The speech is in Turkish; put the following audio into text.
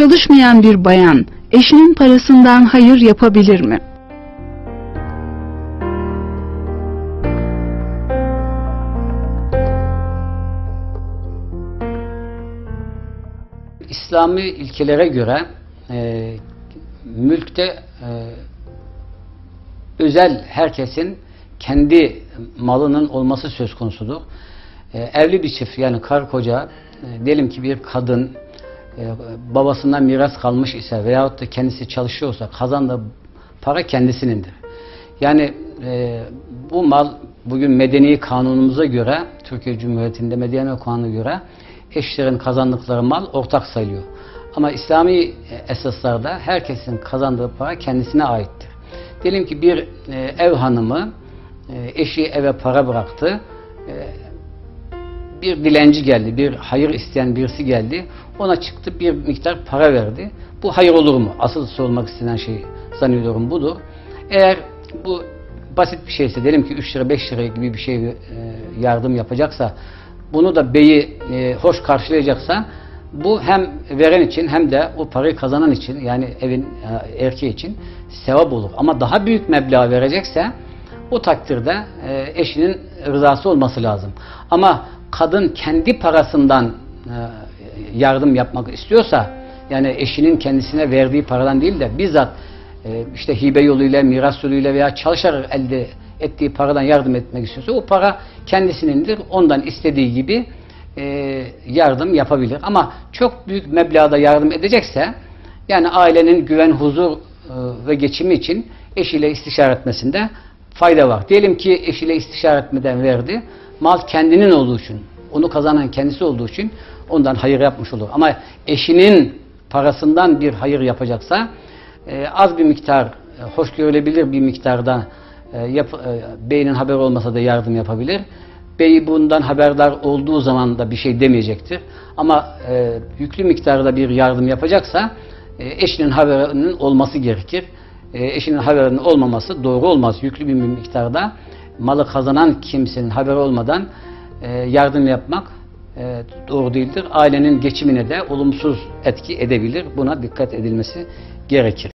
Çalışmayan bir bayan eşinin parasından hayır yapabilir mi? İslami ilkelere göre e, mülkte e, özel herkesin kendi malının olması söz konusudur. E, evli bir çift yani karı koca e, diyelim ki bir kadın babasından miras kalmış ise veyahut da kendisi çalışıyorsa kazandığı para kendisinindir. Yani e, bu mal bugün medeni kanunumuza göre Türkiye Cumhuriyeti'nde medeni kanuna göre eşlerin kazandıkları mal ortak sayılıyor. Ama İslami esaslarda herkesin kazandığı para kendisine aittir. Diyelim ki bir e, ev hanımı e, eşi eve para bıraktı. E, bir dilenci geldi, bir hayır isteyen birisi geldi. Ona çıktı bir miktar para verdi. Bu hayır olur mu? Asıl sorulmak istenen şey zannediyorum budur. Eğer bu basit bir şeyse diyelim ki 3 lira 5 lira gibi bir şey e, yardım yapacaksa bunu da beyi e, hoş karşılayacaksa bu hem veren için hem de o parayı kazanan için yani evin e, erkeği için sevap olur. Ama daha büyük meblağ verecekse o takdirde e, eşinin rızası olması lazım. Ama kadın kendi parasından e, yardım yapmak istiyorsa yani eşinin kendisine verdiği paradan değil de bizzat e, işte hibe yoluyla, miras yoluyla veya çalışarak elde ettiği paradan yardım etmek istiyorsa o para kendisinindir. Ondan istediği gibi yardım yapabilir. Ama çok büyük meblağda yardım edecekse yani ailenin güven, huzur ve geçimi için eşiyle istişare etmesinde fayda var. Diyelim ki eşiyle istişare etmeden verdi. Mal kendinin olduğu için, onu kazanan kendisi olduğu için ondan hayır yapmış olur. Ama eşinin parasından bir hayır yapacaksa e, az bir miktar, e, hoş görülebilir bir miktarda e, yap, e, beynin haber olmasa da yardım yapabilir. Bey bundan haberdar olduğu zaman da bir şey demeyecektir. Ama e, yüklü miktarda bir yardım yapacaksa e, eşinin haberinin olması gerekir. E, eşinin haberinin olmaması doğru olmaz. Yüklü bir miktarda malı kazanan kimsenin haberi olmadan e, yardım yapmak e, doğru değildir. Ailenin geçimine de olumsuz etki edebilir. Buna dikkat edilmesi gerekir.